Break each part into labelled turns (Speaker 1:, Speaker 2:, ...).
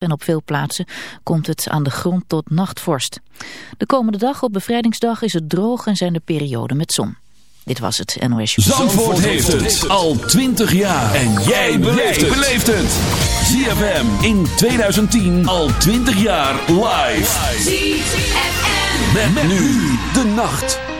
Speaker 1: en op veel plaatsen komt het aan de grond tot nachtvorst. De komende dag op bevrijdingsdag is het droog en zijn de perioden met zon. Dit was het NOS.
Speaker 2: Zandvoort, Zandvoort heeft het al 20 jaar. En jij beleeft het. ZFM in 2010 al 20 jaar live. ZFM. Met, nu de nacht.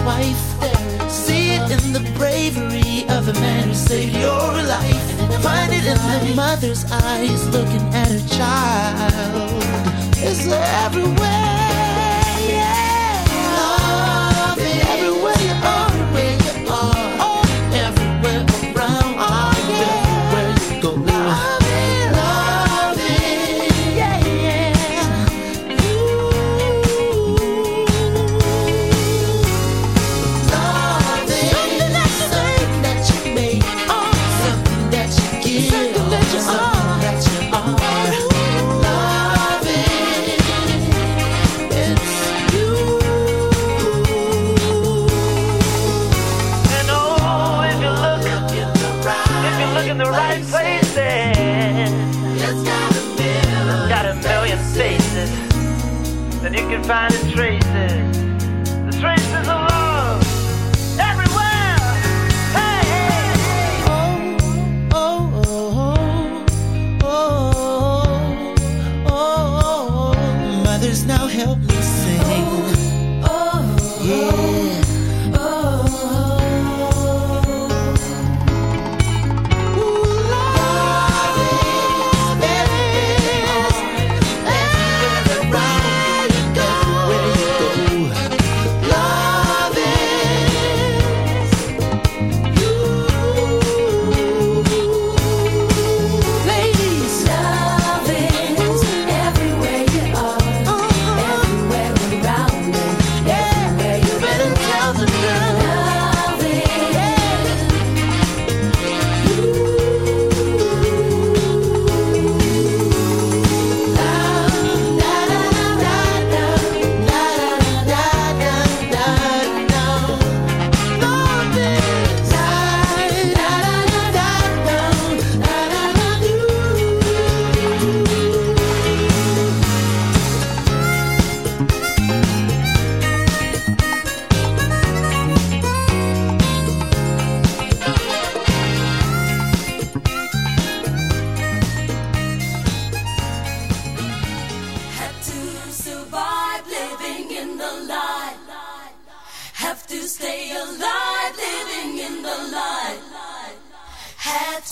Speaker 3: wife. See it in the bravery of a man who saved your life. Find it in the mother's eyes looking at her child. It's everywhere,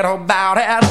Speaker 4: Forget about it.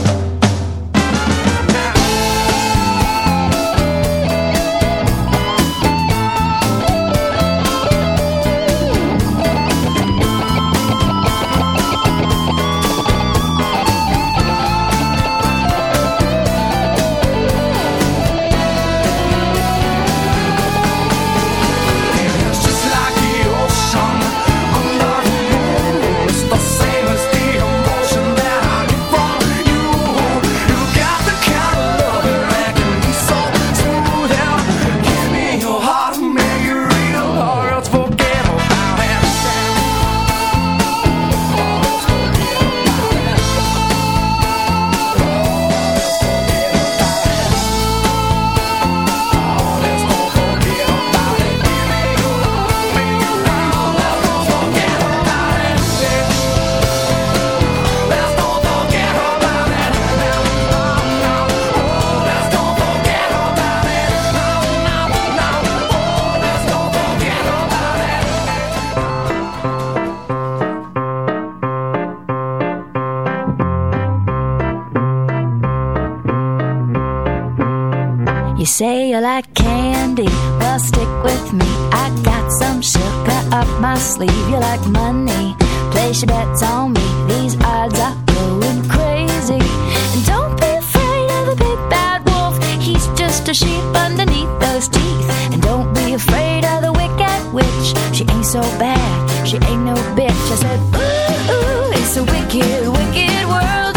Speaker 5: Wicked, wicked world.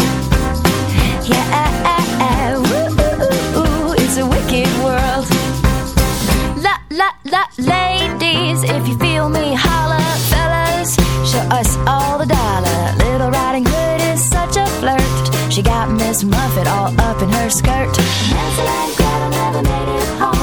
Speaker 5: Yeah, it's a wicked world. La, la, la, ladies, if you feel me holla, fellas, show us all the dollar. Little Riding Hood is such a flirt. She got Miss Muffet all up in her skirt. Hansel and Gretel never made it home.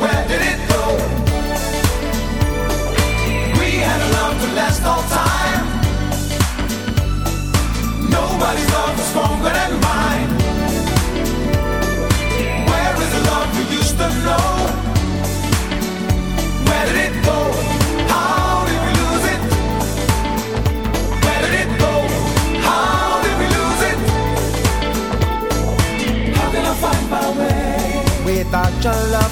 Speaker 6: where
Speaker 7: did it go? We had a love to
Speaker 6: last all time. Nobody's love was stronger than mine.
Speaker 7: Where is the love we used to know?
Speaker 6: Where did it go?
Speaker 7: How did we lose it? Where did it go?
Speaker 6: How did we lose it? How
Speaker 7: can I find my way? Without your love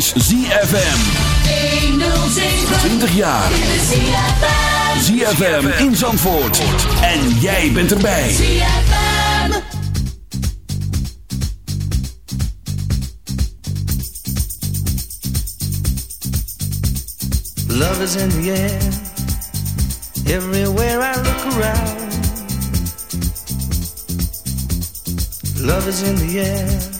Speaker 8: Is ZFM. 20 jaar. ZFM in Zandvoort. En jij bent erbij.
Speaker 9: Love is in the air. Everywhere I look around. Love is in the air.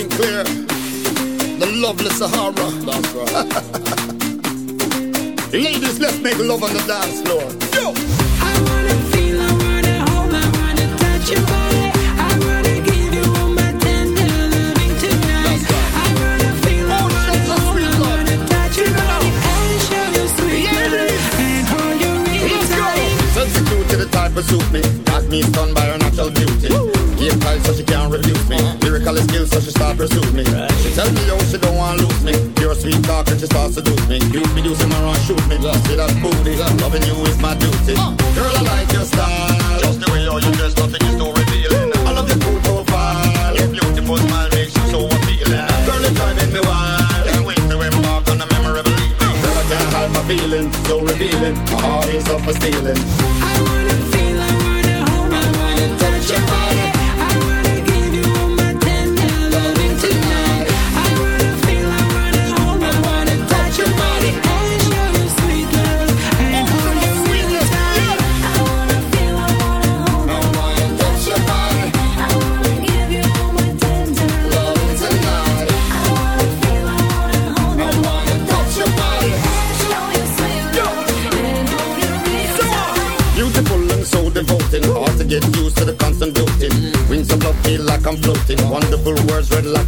Speaker 10: Sinclair. The lovely Sahara. That's right. Ladies, let's make love on the dance floor. Yo.
Speaker 7: pursued me. Right. She
Speaker 11: tell me how she don't want to lose me. Your sweet talk and she starts to do me. You be using my run, shoot me. Yeah. See that booty, yeah. loving you is my duty. Uh. Girl, I like your style. Just the way all you dress, nothing is too revealing. I love your cool profile. Your beautiful smile makes you so appealing. Girl, it's driving me wild. Can't wait to embark on a memorable evening. Girl, I can't hide my feelings, so revealing. My heart is up for stealing.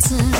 Speaker 3: time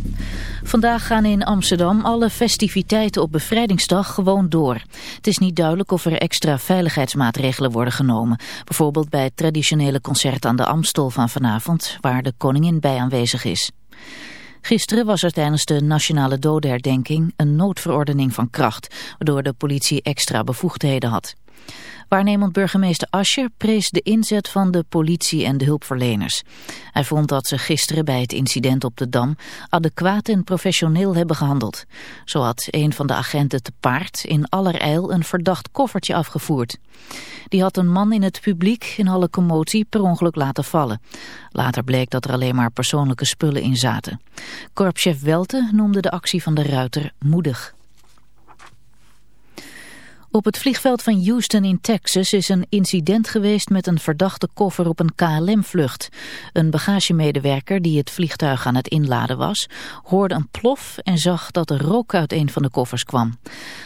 Speaker 1: Vandaag gaan in Amsterdam alle festiviteiten op bevrijdingsdag gewoon door. Het is niet duidelijk of er extra veiligheidsmaatregelen worden genomen. Bijvoorbeeld bij het traditionele concert aan de Amstel van vanavond, waar de koningin bij aanwezig is. Gisteren was er tijdens de nationale dodenherdenking een noodverordening van kracht, waardoor de politie extra bevoegdheden had. Waarnemend burgemeester Ascher prees de inzet van de politie en de hulpverleners. Hij vond dat ze gisteren bij het incident op de Dam adequaat en professioneel hebben gehandeld. Zo had een van de agenten te paard in allerijl een verdacht koffertje afgevoerd. Die had een man in het publiek in alle commotie per ongeluk laten vallen. Later bleek dat er alleen maar persoonlijke spullen in zaten. Korpschef Welte noemde de actie van de ruiter moedig. Op het vliegveld van Houston in Texas is een incident geweest met een verdachte koffer op een KLM-vlucht. Een bagagemedewerker die het vliegtuig aan het inladen was, hoorde een plof en zag dat er rook uit een van de koffers kwam.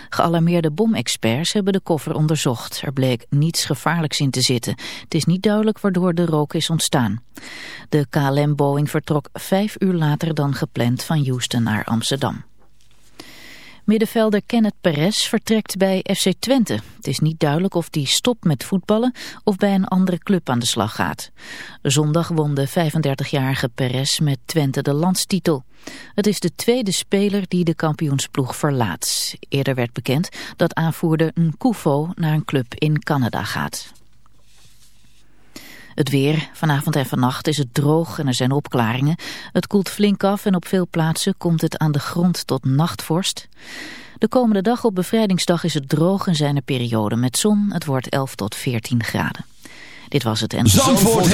Speaker 1: Gealarmeerde bomexperts hebben de koffer onderzocht. Er bleek niets gevaarlijks in te zitten. Het is niet duidelijk waardoor de rook is ontstaan. De KLM-Boeing vertrok vijf uur later dan gepland van Houston naar Amsterdam. Middenvelder Kenneth Perez vertrekt bij FC Twente. Het is niet duidelijk of hij stopt met voetballen of bij een andere club aan de slag gaat. Zondag won de 35-jarige Perez met Twente de landstitel. Het is de tweede speler die de kampioensploeg verlaat. Eerder werd bekend dat aanvoerder Nkufo naar een club in Canada gaat. Het weer. Vanavond en vannacht is het droog en er zijn opklaringen. Het koelt flink af en op veel plaatsen komt het aan de grond tot nachtvorst. De komende dag op bevrijdingsdag is het droog en zijn er perioden met zon. Het wordt 11 tot 14 graden. Dit was het en...
Speaker 2: Zandvoort